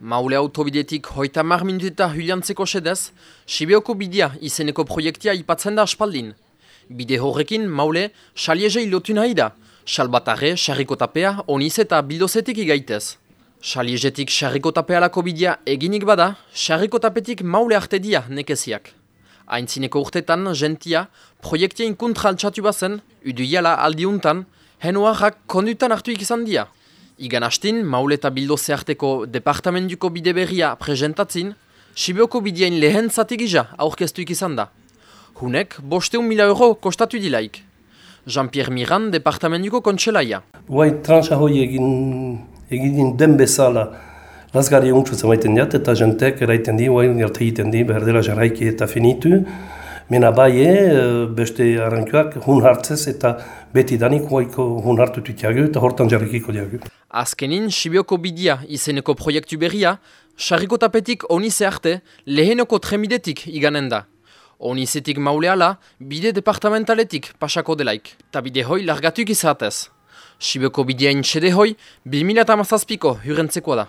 Maule autobidetik hoita mar minuteta huliantzeko sedez, Sibeoko bidea izeneko proiektia ipatzen da aspaldin. Bide horrekin, Maule, xalieze ilotu nahi da. Salbatare, xarrikotapea, oniz eta bildozetik igaitez. Xaliezetik xarrikotapealako bidea eginik bada, xarrikotapetik Maule arte dia nekeziak. Aintzineko urtetan, gentia, proiektia inkuntra altxatu bazen, uduiala aldiuntan, henuarrak kondutan hartu ikizan dia. Igan hastin, maule eta bildo zeharteko departamentuko bide berria prezentatzin, Sibioko bideain lehen zatik iza aurkeztu ikizan da. Hunek, bosteun mila euro kostatu dilaik. Jean-Pierre Miran, departamentuko kontselaia. Guai, transa hoi egin, egin den bezala, lazgari untsu zemaiten diat, eta jentek eraiten di, guai, nilte egiten di, behar dela jarraiki eta finitu. Mena bai, e, beste arrankuak hun hartzez eta beti danik guaiko hun hartutu tiagu eta hortan jarrikiko diagu. Azkenin, Sibioko bidea izeneko proiektu berria, sarriko tapetik onize arte lehenoko tremidetik iganen da. Onizetik mauleala, bide departamentaletik pasako delaik, eta bide hoi largatuik izatez. Sibioko bidea intxede hoi, 2008ko hurrentzeko da.